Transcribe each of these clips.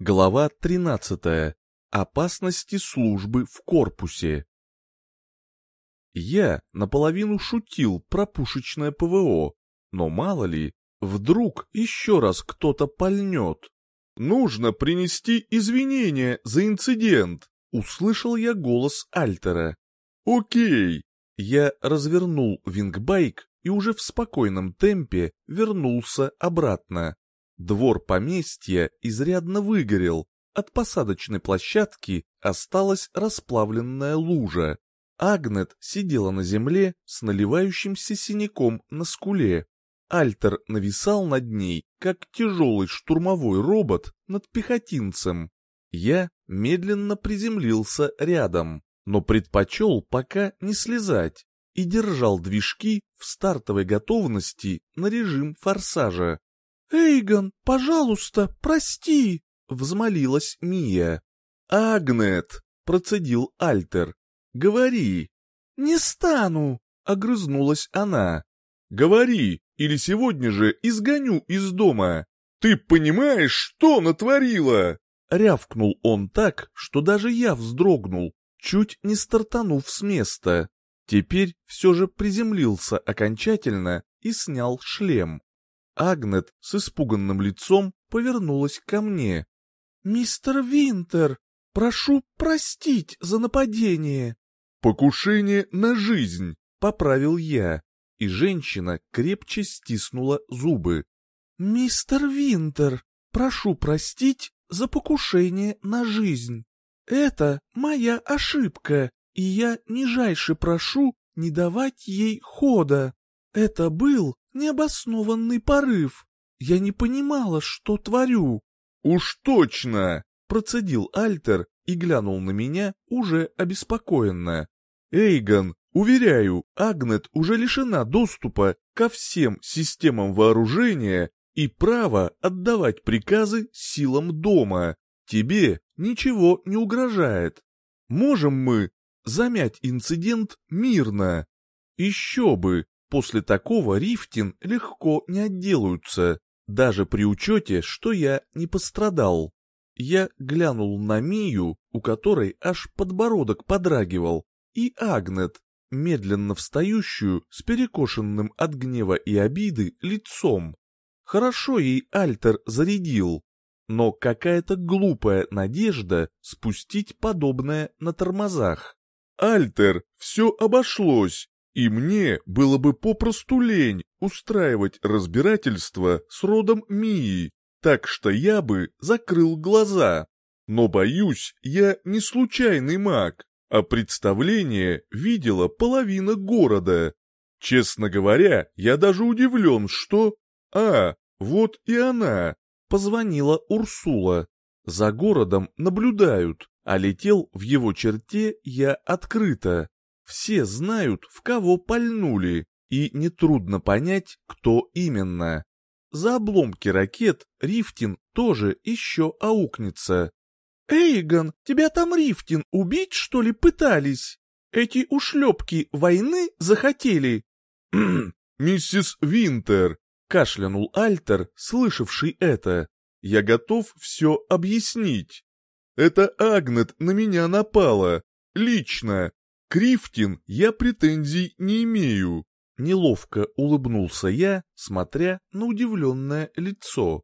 Глава 13. Опасности службы в корпусе. Я наполовину шутил про пушечное ПВО, но мало ли, вдруг еще раз кто-то пальнет. «Нужно принести извинения за инцидент», — услышал я голос Альтера. «Окей». Я развернул вингбайк и уже в спокойном темпе вернулся обратно. Двор поместья изрядно выгорел, от посадочной площадки осталась расплавленная лужа. Агнет сидела на земле с наливающимся синяком на скуле. Альтер нависал над ней, как тяжелый штурмовой робот над пехотинцем. Я медленно приземлился рядом, но предпочел пока не слезать и держал движки в стартовой готовности на режим форсажа. «Эйгон, пожалуйста, прости!» — взмолилась Мия. «Агнет!» — процедил Альтер. «Говори!» «Не стану!» — огрызнулась она. «Говори, или сегодня же изгоню из дома! Ты понимаешь, что натворила?» Рявкнул он так, что даже я вздрогнул, чуть не стартанув с места. Теперь все же приземлился окончательно и снял шлем. Агнет с испуганным лицом повернулась ко мне. «Мистер Винтер, прошу простить за нападение». «Покушение на жизнь», — поправил я, и женщина крепче стиснула зубы. «Мистер Винтер, прошу простить за покушение на жизнь. Это моя ошибка, и я нижайше прошу не давать ей хода. Это был необоснованный порыв. Я не понимала, что творю. Уж точно, процедил Альтер и глянул на меня уже обеспокоенно. Эйгон, уверяю, Агнет уже лишена доступа ко всем системам вооружения и права отдавать приказы силам дома. Тебе ничего не угрожает. Можем мы замять инцидент мирно? Еще бы, После такого Рифтин легко не отделаются, даже при учете, что я не пострадал. Я глянул на Мию, у которой аж подбородок подрагивал, и Агнет, медленно встающую с перекошенным от гнева и обиды лицом. Хорошо ей Альтер зарядил, но какая-то глупая надежда спустить подобное на тормозах. «Альтер, все обошлось, и мне было бы попросту лень устраивать разбирательство с родом Мии, так что я бы закрыл глаза. Но, боюсь, я не случайный маг, а представление видела половина города. Честно говоря, я даже удивлен, что... А, вот и она. Позвонила Урсула. За городом наблюдают, а летел в его черте я открыто. Все знают, в кого пальнули, и нетрудно понять, кто именно. За обломки ракет Рифтин тоже еще аукнется. «Эйгон, тебя там Рифтин убить, что ли, пытались? Эти ушлепки войны захотели?» «Миссис Винтер», — кашлянул Альтер, слышавший это. «Я готов все объяснить. Это Агнет на меня напала. Лично. Крифтин я претензий не имею. Неловко улыбнулся я, смотря на удивленное лицо.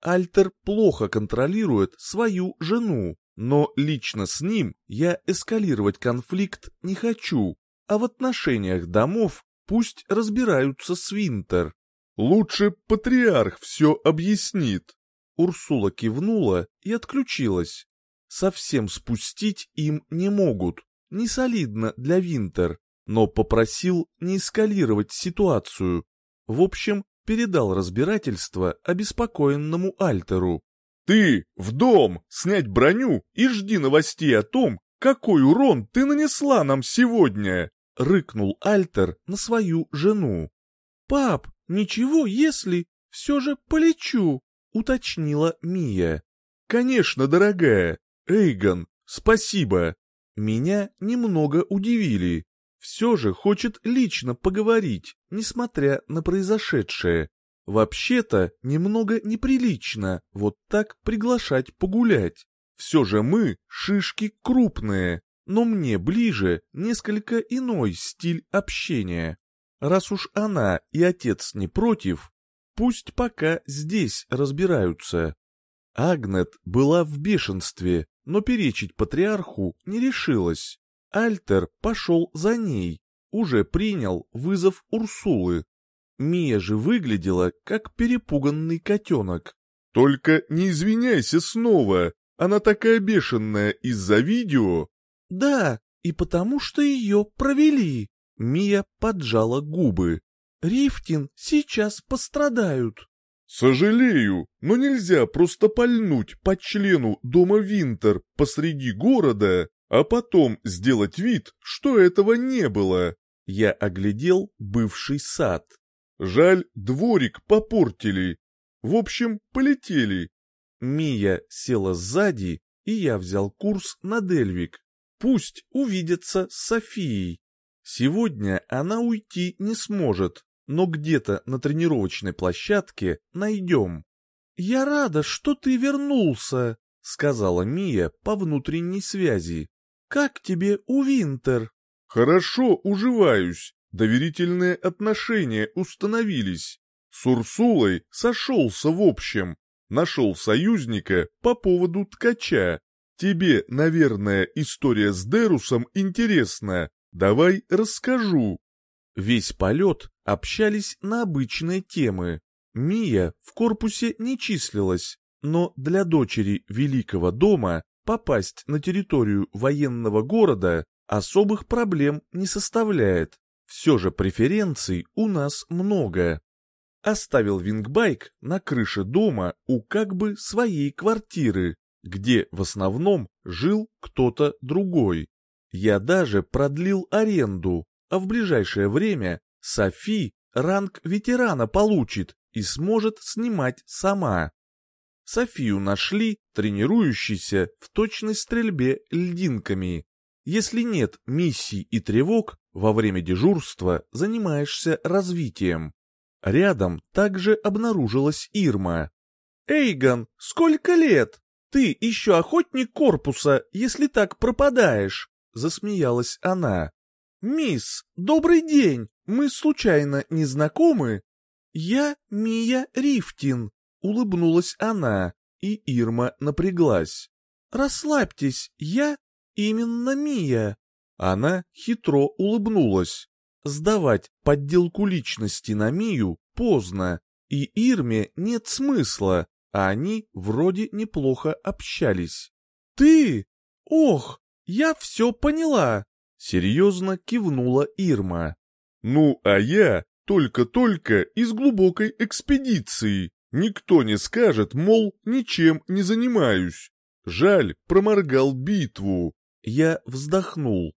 Альтер плохо контролирует свою жену, но лично с ним я эскалировать конфликт не хочу, а в отношениях домов пусть разбираются с Винтер. Лучше патриарх все объяснит. Урсула кивнула и отключилась. Совсем спустить им не могут, не солидно для Винтер, но попросил не эскалировать ситуацию. В общем, передал разбирательство обеспокоенному Альтеру. «Ты в дом снять броню и жди новостей о том, какой урон ты нанесла нам сегодня!» — рыкнул Альтер на свою жену. «Пап, ничего, если все же полечу», — уточнила Мия. «Конечно, дорогая. Эйгон, спасибо. Меня немного удивили. Все же хочет лично поговорить, несмотря на произошедшее. Вообще-то немного неприлично вот так приглашать погулять. Все же мы шишки крупные, но мне ближе несколько иной стиль общения. Раз уж она и отец не против, пусть пока здесь разбираются. Агнет была в бешенстве, но перечить патриарху не решилась. Альтер пошел за ней, уже принял вызов Урсулы. Мия же выглядела, как перепуганный котенок. «Только не извиняйся снова, она такая бешеная из-за видео». «Да, и потому что ее провели». Мия поджала губы. «Рифтин сейчас пострадают». «Сожалею, но нельзя просто пальнуть по члену дома Винтер посреди города, а потом сделать вид, что этого не было». Я оглядел бывший сад. Жаль, дворик попортили. В общем, полетели. Мия села сзади, и я взял курс на Дельвик. Пусть увидится с Софией. Сегодня она уйти не сможет, но где-то на тренировочной площадке найдем. «Я рада, что ты вернулся», — сказала Мия по внутренней связи. «Как тебе у Винтер?» «Хорошо уживаюсь, доверительные отношения установились. С Урсулой сошелся в общем, нашел союзника по поводу ткача. Тебе, наверное, история с Дерусом интересна, давай расскажу». Весь полет общались на обычные темы. Мия в корпусе не числилась, но для дочери Великого дома попасть на территорию военного города особых проблем не составляет. Все же преференций у нас много. Оставил вингбайк на крыше дома у как бы своей квартиры, где в основном жил кто-то другой. Я даже продлил аренду, а в ближайшее время Софи ранг ветерана получит и сможет снимать сама. Софию нашли, тренирующейся в точной стрельбе льдинками. Если нет миссий и тревог, во время дежурства занимаешься развитием. Рядом также обнаружилась Ирма. «Эйгон, сколько лет? Ты еще охотник корпуса, если так пропадаешь?» Засмеялась она. «Мисс, добрый день! Мы случайно не знакомы?» «Я Мия Рифтин», — улыбнулась она, и Ирма напряглась. «Расслабьтесь, я именно Мия». Она хитро улыбнулась. Сдавать подделку личности на Мию поздно, и Ирме нет смысла, а они вроде неплохо общались. «Ты? Ох, я все поняла!» Серьезно кивнула Ирма. «Ну, а я только-только из глубокой экспедиции. Никто не скажет, мол, ничем не занимаюсь. Жаль, проморгал битву». Я вздохнул.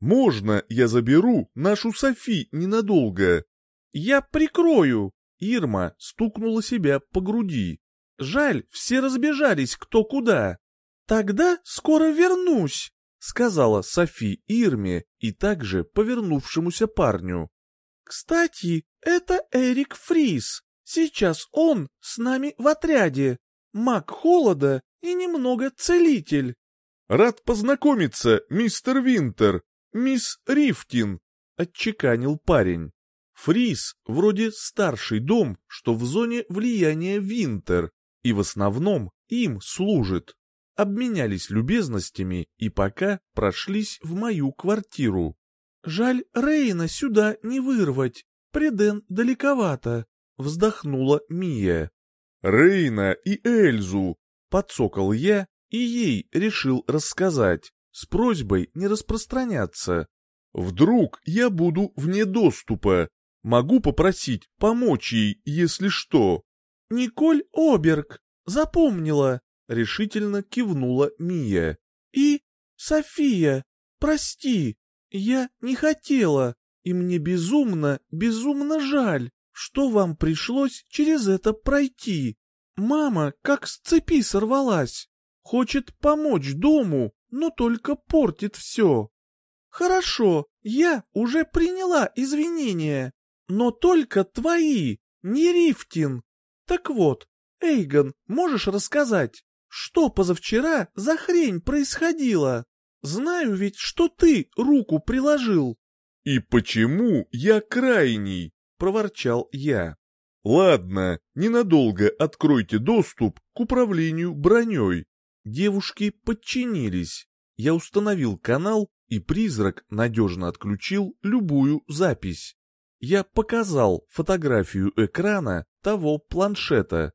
«Можно я заберу нашу Софи ненадолго?» «Я прикрою!» Ирма стукнула себя по груди. «Жаль, все разбежались кто куда. Тогда скоро вернусь!» — сказала Софи Ирме и также повернувшемуся парню. «Кстати, это Эрик Фрис. Сейчас он с нами в отряде. Маг холода и немного целитель». «Рад познакомиться, мистер Винтер, мисс Рифтин», — отчеканил парень. Фрис вроде старший дом, что в зоне влияния Винтер, и в основном им служит обменялись любезностями и пока прошлись в мою квартиру. «Жаль Рейна сюда не вырвать, Преден далековато», — вздохнула Мия. «Рейна и Эльзу!» — подсокал я и ей решил рассказать, с просьбой не распространяться. «Вдруг я буду вне доступа, могу попросить помочь ей, если что». «Николь Оберг, запомнила», — решительно кивнула Мия. «И, София, прости, я не хотела, и мне безумно, безумно жаль, что вам пришлось через это пройти. Мама как с цепи сорвалась, хочет помочь дому, но только портит все. Хорошо, я уже приняла извинения, но только твои, не Рифтин. Так вот, Эйгон, можешь рассказать, что позавчера за хрень происходила? Знаю ведь, что ты руку приложил. И почему я крайний? Проворчал я. Ладно, ненадолго откройте доступ к управлению броней. Девушки подчинились. Я установил канал, и призрак надежно отключил любую запись. Я показал фотографию экрана того планшета.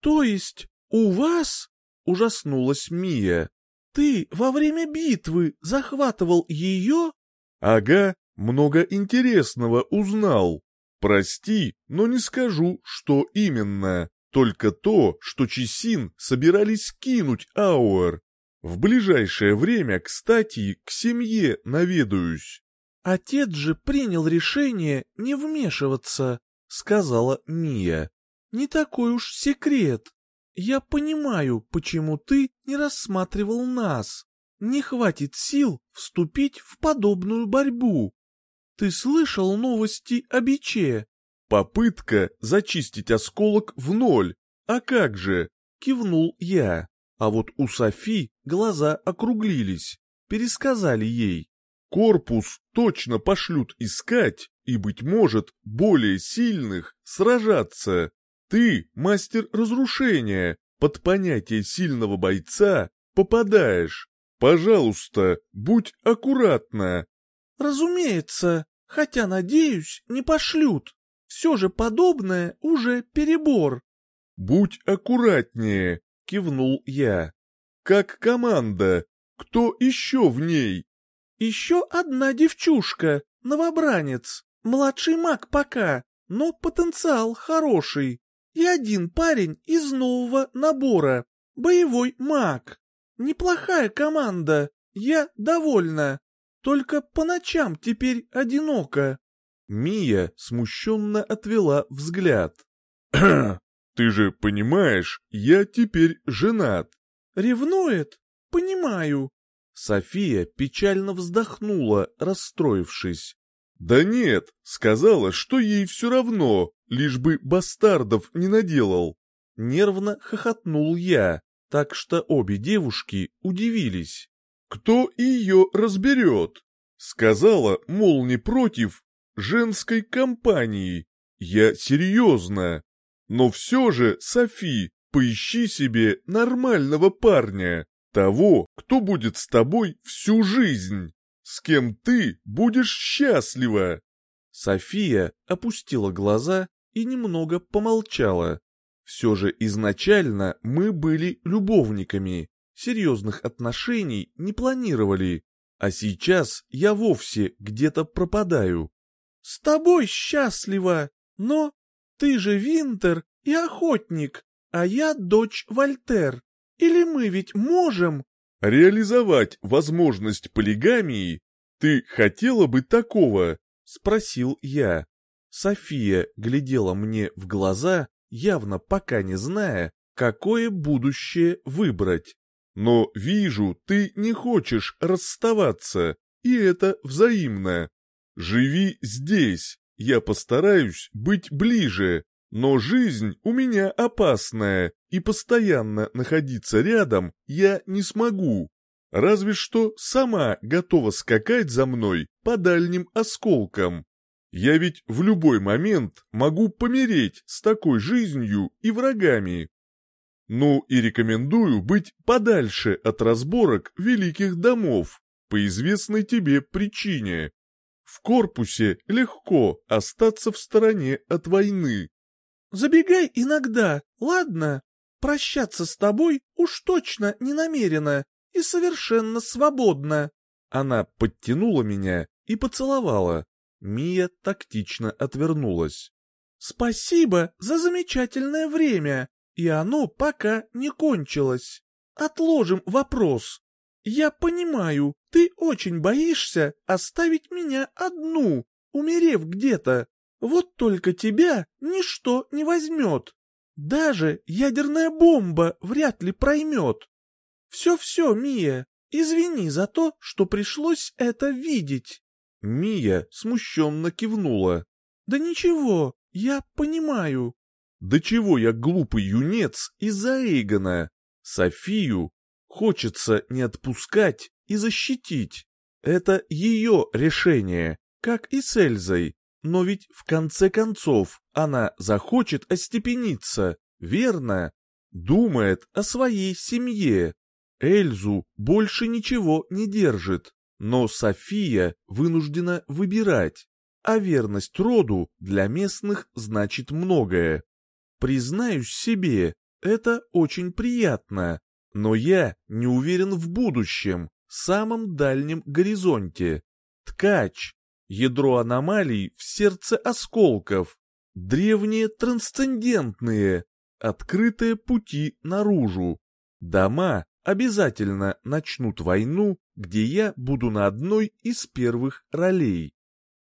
«То есть у вас?» — ужаснулась Мия. «Ты во время битвы захватывал ее?» «Ага, много интересного узнал. Прости, но не скажу, что именно. Только то, что Чесин собирались кинуть Ауэр. В ближайшее время, кстати, к семье наведаюсь. «Отец же принял решение не вмешиваться», — сказала Мия. «Не такой уж секрет. Я понимаю, почему ты не рассматривал нас. Не хватит сил вступить в подобную борьбу. Ты слышал новости о биче?» «Попытка зачистить осколок в ноль. А как же?» — кивнул я. А вот у Софи глаза округлились, пересказали ей. Корпус точно пошлют искать и, быть может, более сильных сражаться. Ты, мастер разрушения, под понятие сильного бойца попадаешь. Пожалуйста, будь аккуратна. Разумеется, хотя, надеюсь, не пошлют. Все же подобное уже перебор. Будь аккуратнее, кивнул я. Как команда, кто еще в ней? Еще одна девчушка, новобранец, младший маг пока, но потенциал хороший. И один парень из нового набора, боевой маг. Неплохая команда, я довольна. Только по ночам теперь одиноко. Мия смущенно отвела взгляд. «Ты же понимаешь, я теперь женат». «Ревнует? Понимаю. София печально вздохнула, расстроившись. «Да нет, сказала, что ей все равно, лишь бы бастардов не наделал». Нервно хохотнул я, так что обе девушки удивились. «Кто ее разберет?» Сказала, мол, не против женской компании. Я серьезно. Но все же, Софи, поищи себе нормального парня. Того, кто будет с тобой всю жизнь, с кем ты будешь счастлива. София опустила глаза и немного помолчала. Все же изначально мы были любовниками, серьезных отношений не планировали, а сейчас я вовсе где-то пропадаю. С тобой счастлива, но ты же Винтер и охотник, а я дочь Вольтер. Или мы ведь можем...» «Реализовать возможность полигамии? Ты хотела бы такого?» — спросил я. София глядела мне в глаза, явно пока не зная, какое будущее выбрать. «Но вижу, ты не хочешь расставаться, и это взаимно. Живи здесь, я постараюсь быть ближе, но жизнь у меня опасная, и постоянно находиться рядом я не смогу. Разве что сама готова скакать за мной по дальним осколкам. Я ведь в любой момент могу помереть с такой жизнью и врагами. Ну и рекомендую быть подальше от разборок великих домов, по известной тебе причине. В корпусе легко остаться в стороне от войны, Забегай иногда, ладно? Прощаться с тобой уж точно не намерена и совершенно свободна. Она подтянула меня и поцеловала. Мия тактично отвернулась. Спасибо за замечательное время, и оно пока не кончилось. Отложим вопрос. Я понимаю, ты очень боишься оставить меня одну, умерев где-то. Вот только тебя ничто не возьмет. Даже ядерная бомба вряд ли проймет. Все-все, Мия, извини за то, что пришлось это видеть. Мия смущенно кивнула. Да ничего, я понимаю. Да чего я глупый юнец из-за Эйгона? Софию хочется не отпускать и защитить. Это ее решение, как и с Эльзой. Но ведь в конце концов она захочет остепениться, верно? Думает о своей семье. Эльзу больше ничего не держит, но София вынуждена выбирать. А верность роду для местных значит многое. Признаюсь себе, это очень приятно, но я не уверен в будущем, самом дальнем горизонте. Ткач, ядро аномалий в сердце осколков, древние трансцендентные, открытые пути наружу. Дома обязательно начнут войну, где я буду на одной из первых ролей.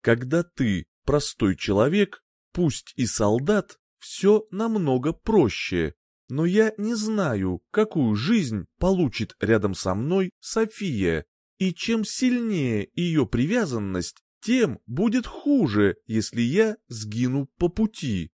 Когда ты простой человек, пусть и солдат, все намного проще. Но я не знаю, какую жизнь получит рядом со мной София, и чем сильнее ее привязанность, тем будет хуже, если я сгину по пути.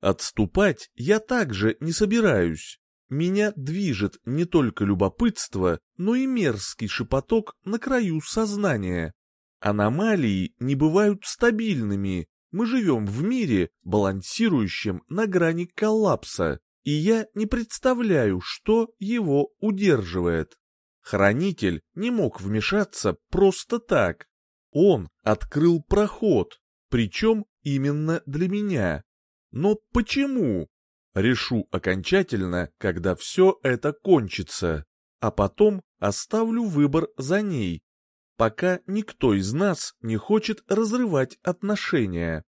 Отступать я также не собираюсь. Меня движет не только любопытство, но и мерзкий шепоток на краю сознания. Аномалии не бывают стабильными. Мы живем в мире, балансирующем на грани коллапса, и я не представляю, что его удерживает. Хранитель не мог вмешаться просто так. Он открыл проход, причем именно для меня. Но почему? Решу окончательно, когда все это кончится, а потом оставлю выбор за ней, пока никто из нас не хочет разрывать отношения.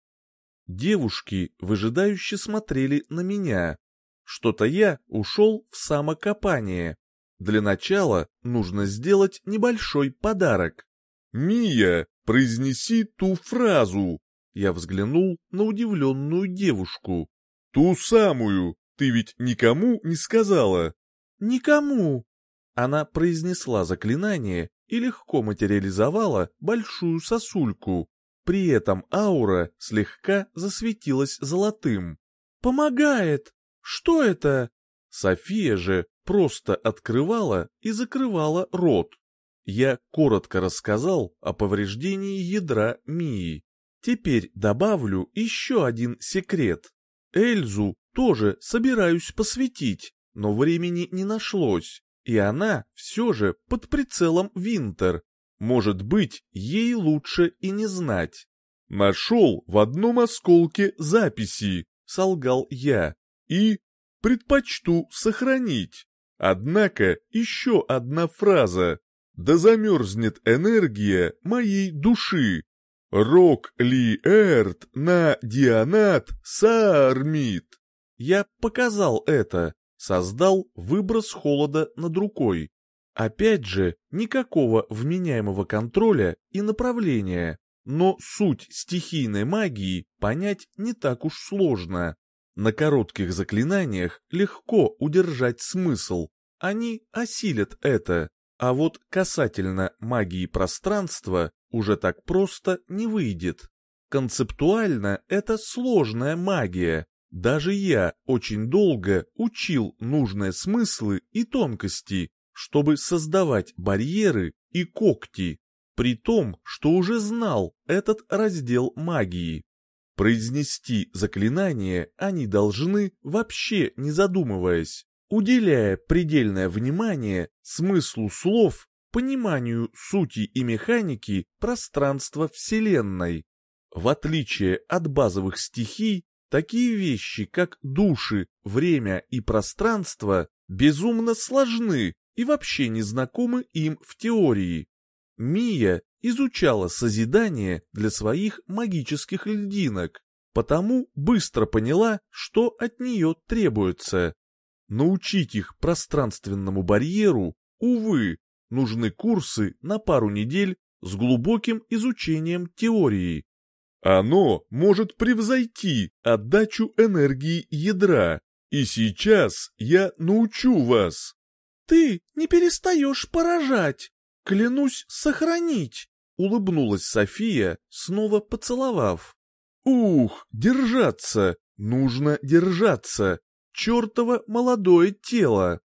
Девушки выжидающе смотрели на меня. Что-то я ушел в самокопание. Для начала нужно сделать небольшой подарок. «Мия, произнеси ту фразу!» Я взглянул на удивленную девушку. «Ту самую! Ты ведь никому не сказала?» «Никому!» Она произнесла заклинание и легко материализовала большую сосульку. При этом аура слегка засветилась золотым. «Помогает! Что это?» София же просто открывала и закрывала рот. Я коротко рассказал о повреждении ядра Мии. Теперь добавлю еще один секрет. Эльзу тоже собираюсь посвятить, но времени не нашлось. И она все же под прицелом Винтер. Может быть, ей лучше и не знать. «Нашел в одном осколке записи», — солгал я, — «и предпочту сохранить. Однако еще одна фраза. Да замерзнет энергия моей души. Рок ли эрт на дианат саармит». Я показал это, создал выброс холода над рукой. Опять же, никакого вменяемого контроля и направления, но суть стихийной магии понять не так уж сложно. На коротких заклинаниях легко удержать смысл, они осилят это, а вот касательно магии пространства уже так просто не выйдет. Концептуально это сложная магия, даже я очень долго учил нужные смыслы и тонкости, чтобы создавать барьеры и когти, при том, что уже знал этот раздел магии. Произнести заклинание они должны, вообще не задумываясь, уделяя предельное внимание смыслу слов, пониманию сути и механики пространства Вселенной. В отличие от базовых стихий, Такие вещи, как души, время и пространство, безумно сложны и вообще не знакомы им в теории. Мия изучала созидание для своих магических льдинок, потому быстро поняла, что от нее требуется. Научить их пространственному барьеру, увы, нужны курсы на пару недель с глубоким изучением теории. Оно может превзойти отдачу энергии ядра, и сейчас я научу вас. Ты не перестаешь поражать, клянусь сохранить, улыбнулась София, снова поцеловав. Ух, держаться! Нужно держаться! Чертово молодое тело!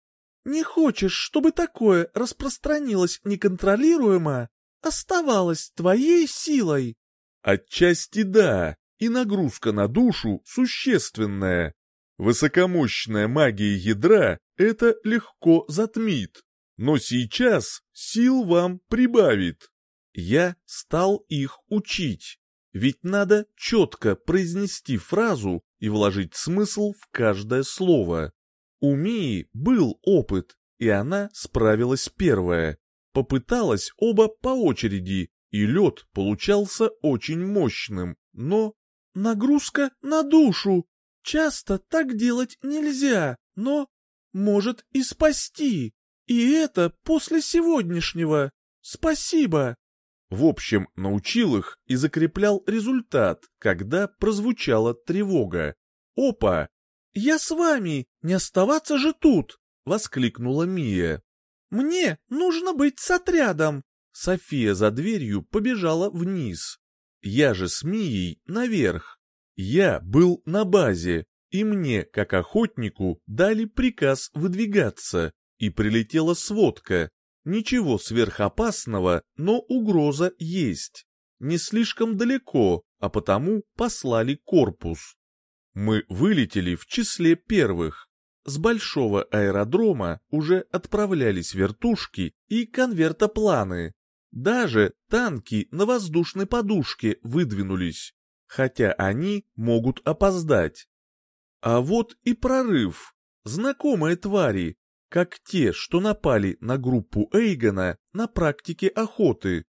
Не хочешь, чтобы такое распространилось неконтролируемо? Оставалось твоей силой? Отчасти да, и нагрузка на душу существенная. Высокомощная магия ядра это легко затмит, но сейчас сил вам прибавит. Я стал их учить, ведь надо четко произнести фразу и вложить смысл в каждое слово. У Мии был опыт, и она справилась первая. Попыталась оба по очереди, и лед получался очень мощным, но... Нагрузка на душу. Часто так делать нельзя, но может и спасти. И это после сегодняшнего. Спасибо. В общем, научил их и закреплял результат, когда прозвучала тревога. «Опа! Я с вами! Не оставаться же тут!» — воскликнула Мия. «Мне нужно быть с отрядом!» София за дверью побежала вниз. Я же с Мией наверх. Я был на базе, и мне, как охотнику, дали приказ выдвигаться, и прилетела сводка. Ничего сверхопасного, но угроза есть. Не слишком далеко, а потому послали корпус. Мы вылетели в числе первых. С большого аэродрома уже отправлялись вертушки и конвертопланы, даже танки на воздушной подушке выдвинулись, хотя они могут опоздать. А вот и прорыв. Знакомые твари, как те, что напали на группу Эйгона на практике охоты.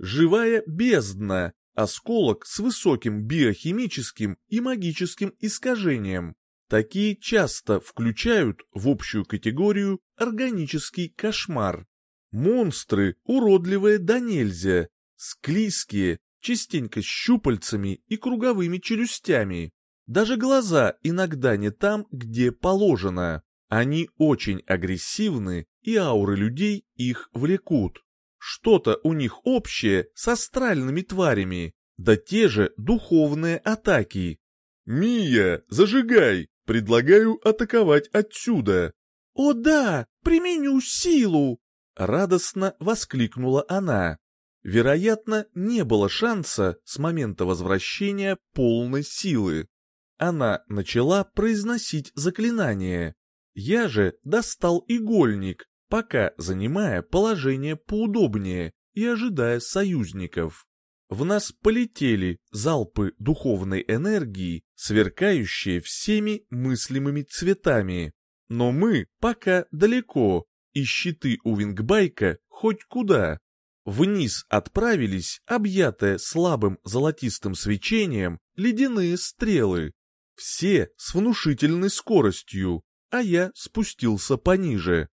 Живая бездна, осколок с высоким биохимическим и магическим искажением. Такие часто включают в общую категорию органический кошмар. Монстры уродливые да нельзя, склизкие, частенько с щупальцами и круговыми челюстями. Даже глаза иногда не там, где положено. Они очень агрессивны, и ауры людей их влекут. Что-то у них общее с астральными тварями, да те же духовные атаки. «Мия, зажигай! Предлагаю атаковать отсюда!» «О да, применю силу!» Радостно воскликнула она. Вероятно, не было шанса с момента возвращения полной силы. Она начала произносить заклинание. Я же достал игольник, пока занимая положение поудобнее и ожидая союзников. В нас полетели залпы духовной энергии, сверкающие всеми мыслимыми цветами. Но мы пока далеко, и щиты у вингбайка хоть куда. Вниз отправились, объятые слабым золотистым свечением, ледяные стрелы. Все с внушительной скоростью, а я спустился пониже.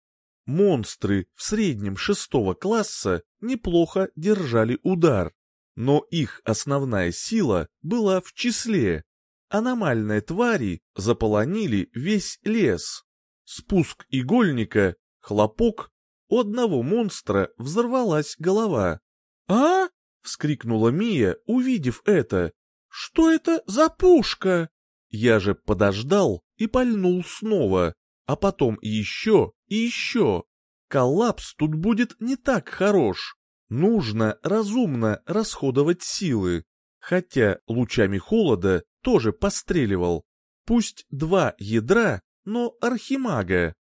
Монстры в среднем шестого класса неплохо держали удар, но их основная сила была в числе. Аномальные твари заполонили весь лес. Спуск игольника Хлопок, у одного монстра взорвалась голова. «А?» — вскрикнула Мия, увидев это. «Что это за пушка?» Я же подождал и пальнул снова, а потом еще и еще. Коллапс тут будет не так хорош. Нужно разумно расходовать силы. Хотя лучами холода тоже постреливал. Пусть два ядра, но архимага.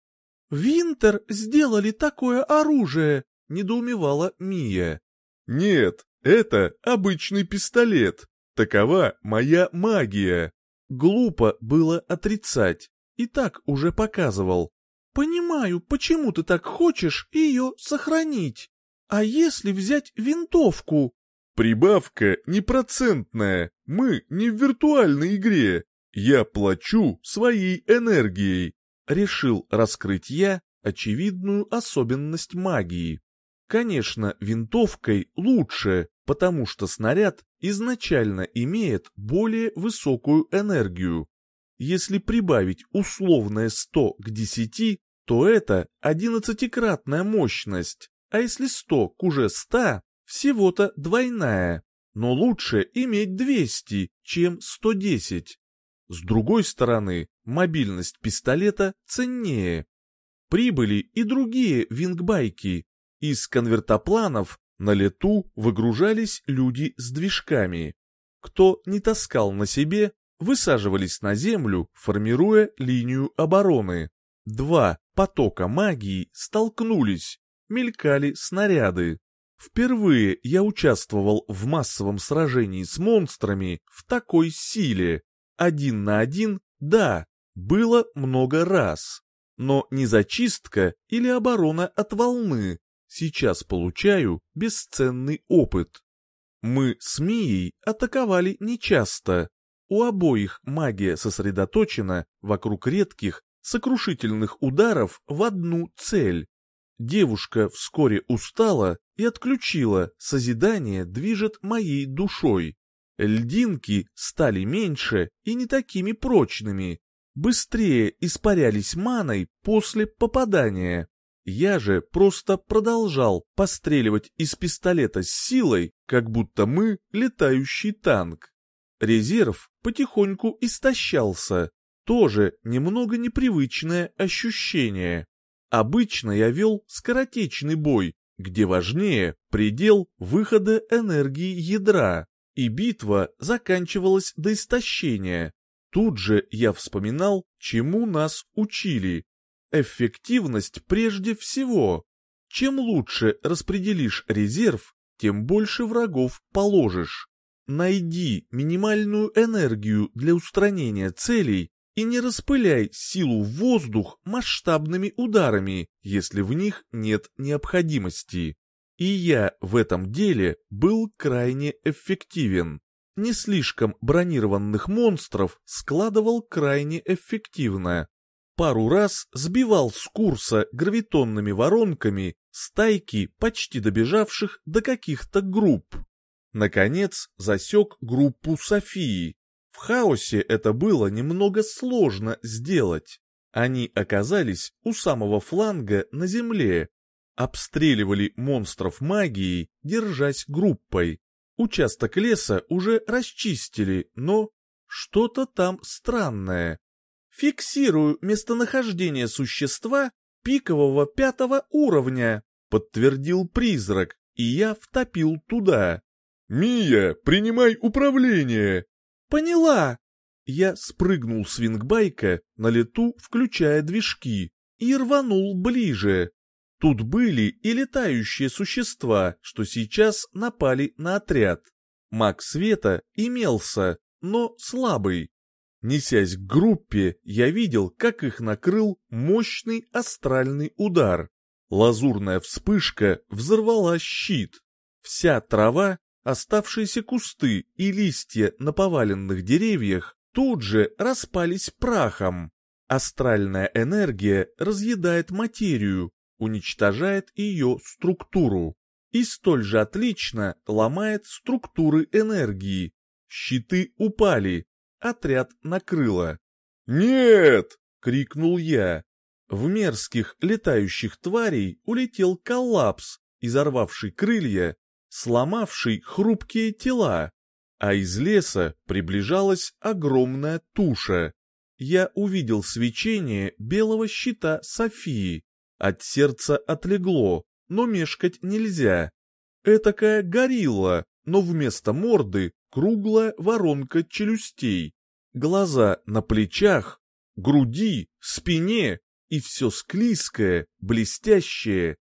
Винтер сделали такое оружие!» — недоумевала Мия. «Нет, это обычный пистолет. Такова моя магия». Глупо было отрицать, и так уже показывал. «Понимаю, почему ты так хочешь ее сохранить. А если взять винтовку?» «Прибавка непроцентная, мы не в виртуальной игре. Я плачу своей энергией решил раскрыть я очевидную особенность магии. Конечно, винтовкой лучше, потому что снаряд изначально имеет более высокую энергию. Если прибавить условное 100 к 10, то это одиннадцатикратная мощность, а если 100 к уже 100, всего-то двойная. но лучше иметь 200, чем 110. С другой стороны, мобильность пистолета ценнее. Прибыли и другие вингбайки. Из конвертопланов на лету выгружались люди с движками. Кто не таскал на себе, высаживались на землю, формируя линию обороны. Два потока магии столкнулись, мелькали снаряды. Впервые я участвовал в массовом сражении с монстрами в такой силе. Один на один, да, было много раз. Но не зачистка или оборона от волны. Сейчас получаю бесценный опыт. Мы с Мией атаковали нечасто. У обоих магия сосредоточена вокруг редких, сокрушительных ударов в одну цель. Девушка вскоре устала и отключила «Созидание движет моей душой». Льдинки стали меньше и не такими прочными, быстрее испарялись маной после попадания. Я же просто продолжал постреливать из пистолета с силой, как будто мы летающий танк. Резерв потихоньку истощался, тоже немного непривычное ощущение. Обычно я вел скоротечный бой, где важнее предел выхода энергии ядра, и битва заканчивалась до истощения. Тут же я вспоминал, чему нас учили. Эффективность прежде всего. Чем лучше распределишь резерв, тем больше врагов положишь. Найди минимальную энергию для устранения целей и не распыляй силу в воздух масштабными ударами, если в них нет необходимости. И я в этом деле был крайне эффективен. Не слишком бронированных монстров складывал крайне эффективно. Пару раз сбивал с курса гравитонными воронками стайки почти добежавших до каких-то групп. Наконец засек группу Софии, в хаосе это было немного сложно сделать. Они оказались у самого фланга на земле, обстреливали монстров магией, держась группой. Участок леса уже расчистили, но что-то там странное. Фиксирую местонахождение существа пикового пятого уровня, подтвердил призрак, и я втопил туда. «Мия, принимай управление!» «Поняла!» Я спрыгнул с вингбайка, на лету включая движки, и рванул ближе. Тут были и летающие существа, что сейчас напали на отряд. Маг света имелся, но слабый. Несясь к группе, я видел, как их накрыл мощный астральный удар. Лазурная вспышка взорвала щит. Вся трава Оставшиеся кусты и листья на поваленных деревьях тут же распались прахом. Астральная энергия разъедает материю, уничтожает ее структуру и столь же отлично ломает структуры энергии. Щиты упали, отряд накрыло. «Нет!» — крикнул я. В мерзких летающих тварей улетел коллапс, изорвавший крылья сломавший хрупкие тела, а из леса приближалась огромная туша. Я увидел свечение белого щита Софии. От сердца отлегло, но мешкать нельзя. Этакая горилла, но вместо морды круглая воронка челюстей. Глаза на плечах, груди, спине и все склизкое, блестящее,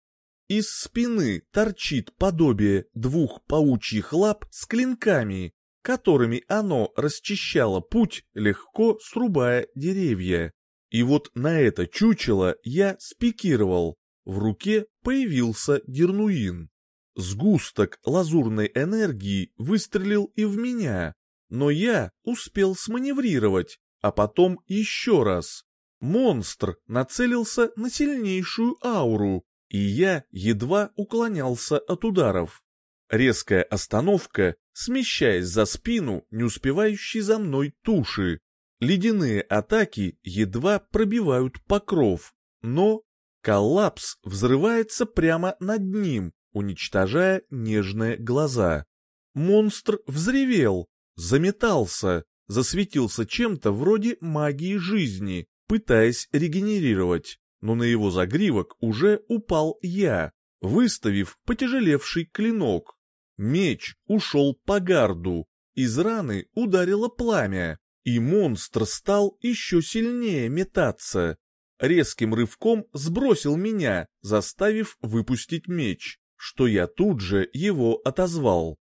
из спины торчит подобие двух паучьих лап с клинками, которыми оно расчищало путь, легко срубая деревья. И вот на это чучело я спикировал. В руке появился дернуин. Сгусток лазурной энергии выстрелил и в меня, но я успел сманеврировать, а потом еще раз. Монстр нацелился на сильнейшую ауру, и я едва уклонялся от ударов. Резкая остановка, смещаясь за спину, не успевающей за мной туши. Ледяные атаки едва пробивают покров, но коллапс взрывается прямо над ним, уничтожая нежные глаза. Монстр взревел, заметался, засветился чем-то вроде магии жизни, пытаясь регенерировать, но на его загривок уже упал я, выставив потяжелевший клинок. Меч ушел по гарду, из раны ударило пламя, и монстр стал еще сильнее метаться. Резким рывком сбросил меня, заставив выпустить меч, что я тут же его отозвал.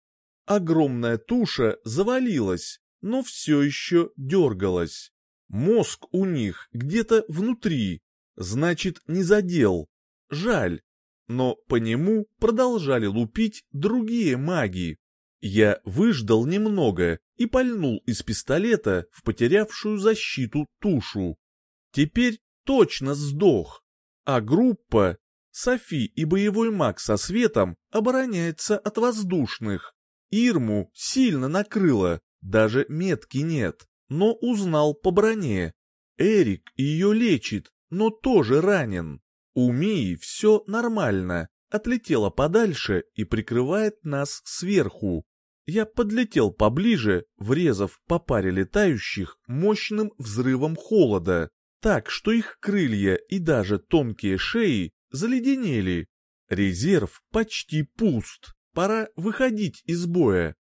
Огромная туша завалилась, но все еще дергалась. Мозг у них где-то внутри, значит, не задел. Жаль. Но по нему продолжали лупить другие маги. Я выждал немного и пальнул из пистолета в потерявшую защиту тушу. Теперь точно сдох. А группа, Софи и боевой маг со светом, обороняется от воздушных. Ирму сильно накрыло, даже метки нет, но узнал по броне. Эрик ее лечит, но тоже ранен. У Мии все нормально, отлетела подальше и прикрывает нас сверху. Я подлетел поближе, врезав по паре летающих мощным взрывом холода, так что их крылья и даже тонкие шеи заледенели. Резерв почти пуст, пора выходить из боя.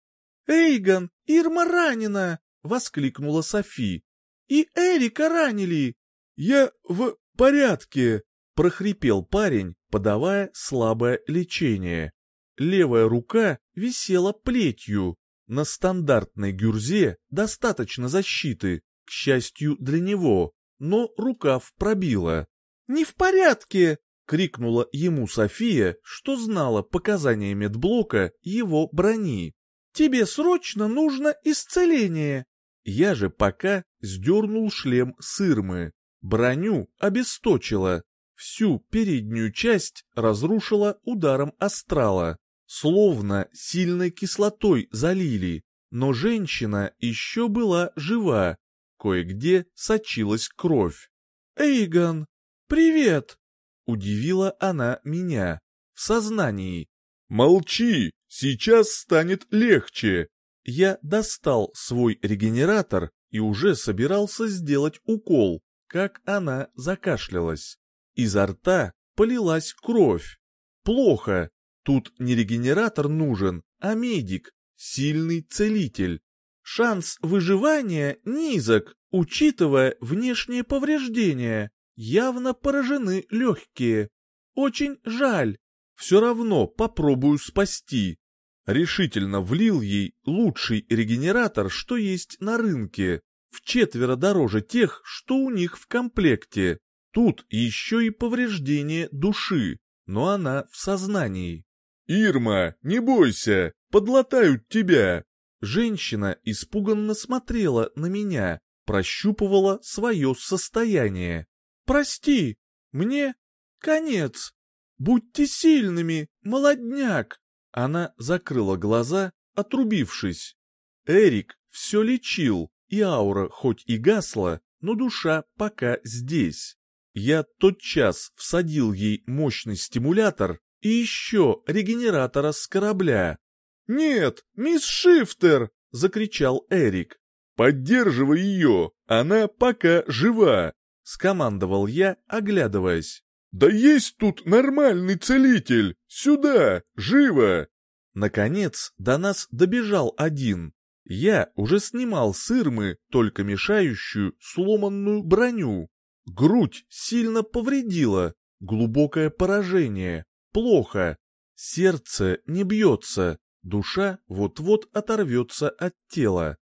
«Эйгон, Ирма ранена!» — воскликнула Софи. «И Эрика ранили!» «Я в порядке!» — прохрипел парень, подавая слабое лечение. Левая рука висела плетью. На стандартной гюрзе достаточно защиты, к счастью для него, но рукав пробила. «Не в порядке!» — крикнула ему София, что знала показания медблока его брони. «Тебе срочно нужно исцеление!» Я же пока сдернул шлем с Ирмы. Броню обесточила. Всю переднюю часть разрушила ударом астрала. Словно сильной кислотой залили. Но женщина еще была жива. Кое-где сочилась кровь. «Эйгон, привет!» Удивила она меня. В сознании. «Молчи! Сейчас станет легче!» Я достал свой регенератор и уже собирался сделать укол, как она закашлялась. Изо рта полилась кровь. Плохо. Тут не регенератор нужен, а медик, сильный целитель. Шанс выживания низок, учитывая внешние повреждения. Явно поражены легкие. Очень жаль. Все равно попробую спасти. Решительно влил ей лучший регенератор, что есть на рынке. В четверо дороже тех, что у них в комплекте. Тут еще и повреждение души, но она в сознании. «Ирма, не бойся, подлатают тебя!» Женщина испуганно смотрела на меня, прощупывала свое состояние. Прости, мне конец. Будьте сильными, молодняк. Она закрыла глаза, отрубившись. Эрик все лечил, и аура хоть и гасла, но душа пока здесь. Я тотчас всадил ей мощный стимулятор и еще регенератора с корабля. «Нет, мисс Шифтер!» — закричал Эрик. «Поддерживай ее, она пока жива!» — скомандовал я, оглядываясь. «Да есть тут нормальный целитель! Сюда! Живо!» Наконец до нас добежал один. Я уже снимал с Ирмы только мешающую сломанную броню. Грудь сильно повредила, глубокое поражение, плохо. Сердце не бьется, душа вот-вот оторвется от тела.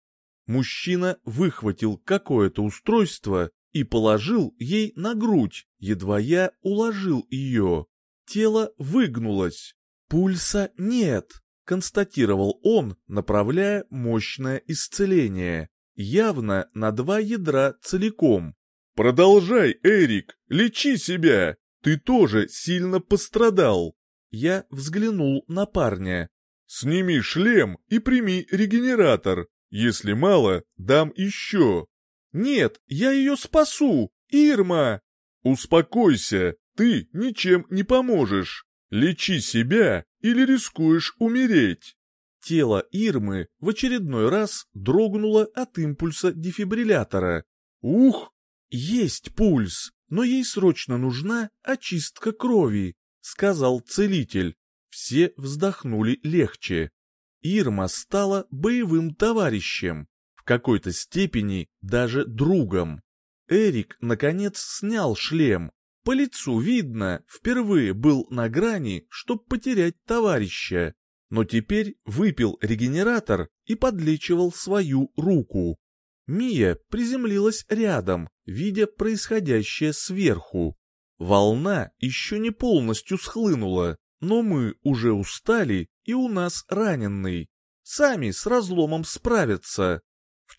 Мужчина выхватил какое-то устройство и положил ей на грудь, едва я уложил ее. Тело выгнулось. Пульса нет, констатировал он, направляя мощное исцеление, явно на два ядра целиком. «Продолжай, Эрик, лечи себя, ты тоже сильно пострадал». Я взглянул на парня. «Сними шлем и прими регенератор, если мало, дам еще». «Нет, я ее спасу! Ирма!» «Успокойся, ты ничем не поможешь. Лечи себя или рискуешь умереть». Тело Ирмы в очередной раз дрогнуло от импульса дефибриллятора. Ух! Есть пульс, но ей срочно нужна очистка крови, сказал целитель. Все вздохнули легче. Ирма стала боевым товарищем, какой-то степени даже другом. Эрик, наконец, снял шлем. По лицу видно, впервые был на грани, чтоб потерять товарища. Но теперь выпил регенератор и подлечивал свою руку. Мия приземлилась рядом, видя происходящее сверху. Волна еще не полностью схлынула, но мы уже устали, и у нас раненый. Сами с разломом справятся.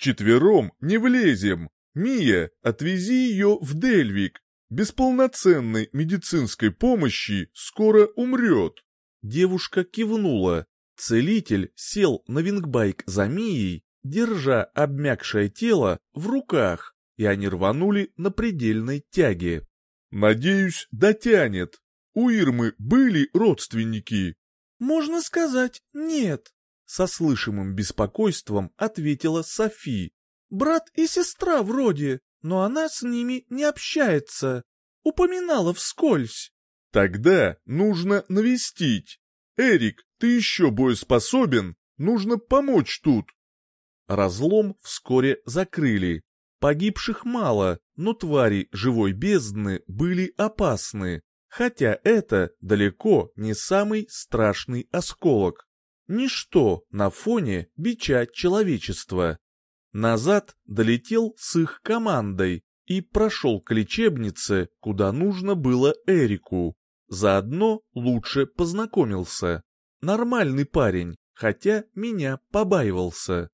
Вчетвером не влезем. Мия, отвези ее в Дельвик. Без полноценной медицинской помощи скоро умрет. Девушка кивнула. Целитель сел на вингбайк за Мией, держа обмякшее тело в руках, и они рванули на предельной тяге. «Надеюсь, дотянет. У Ирмы были родственники?» «Можно сказать, нет», — со слышимым беспокойством ответила Софи. «Брат и сестра вроде, но она с ними не общается. Упоминала вскользь». «Тогда нужно навестить. Эрик, ты еще боеспособен? Нужно помочь тут». Разлом вскоре закрыли. Погибших мало, но твари живой бездны были опасны, хотя это далеко не самый страшный осколок. Ничто на фоне бича человечества. Назад долетел с их командой и прошел к лечебнице, куда нужно было Эрику. Заодно лучше познакомился. Нормальный парень, хотя меня побаивался.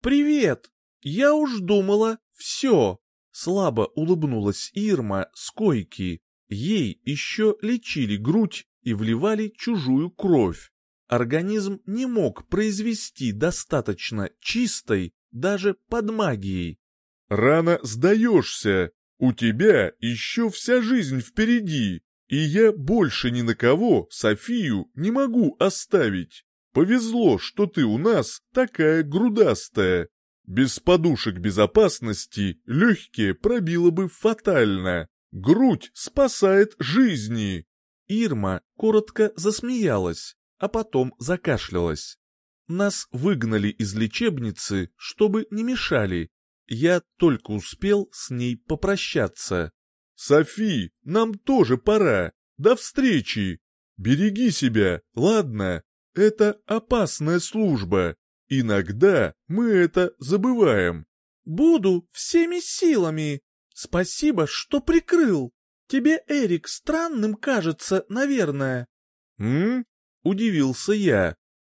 «Привет! Я уж думала, все!» Слабо улыбнулась Ирма с койки. Ей еще лечили грудь и вливали чужую кровь. Организм не мог произвести достаточно чистой даже под магией. «Рано сдаешься. У тебя еще вся жизнь впереди, и я больше ни на кого Софию не могу оставить. Повезло, что ты у нас такая грудастая. Без подушек безопасности легкие пробило бы фатально. Грудь спасает жизни. Ирма коротко засмеялась, а потом закашлялась. Нас выгнали из лечебницы, чтобы не мешали. Я только успел с ней попрощаться. «Софи, нам тоже пора. До встречи. Береги себя, ладно? Это опасная служба. Иногда мы это забываем. Буду всеми силами. Спасибо, что прикрыл. Тебе Эрик странным кажется, наверное. М? Удивился я.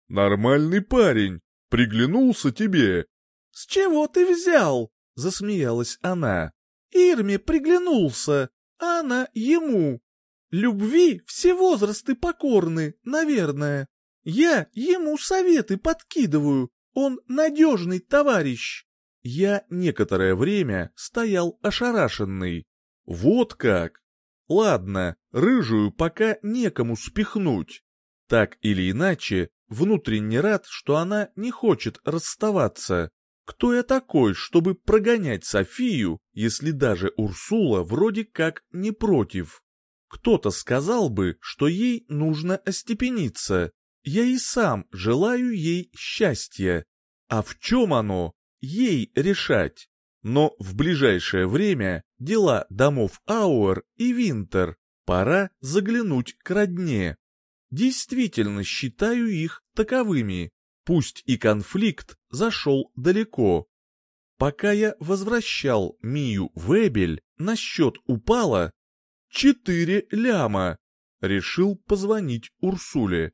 Нормальный парень. Приглянулся тебе. С чего ты взял? Засмеялась она. Ирме приглянулся, а она ему. Любви все возрасты покорны, наверное. Я ему советы подкидываю, он надежный товарищ. Я некоторое время стоял ошарашенный. Вот как! Ладно, рыжую пока некому спихнуть. Так или иначе, внутренне рад, что она не хочет расставаться. Кто я такой, чтобы прогонять Софию, если даже Урсула вроде как не против? Кто-то сказал бы, что ей нужно остепениться, я и сам желаю ей счастья. А в чем оно? Ей решать. Но в ближайшее время дела домов Ауэр и Винтер. Пора заглянуть к родне. Действительно считаю их таковыми. Пусть и конфликт зашел далеко. Пока я возвращал Мию в Эбель, на счет упало четыре ляма. Решил позвонить Урсуле.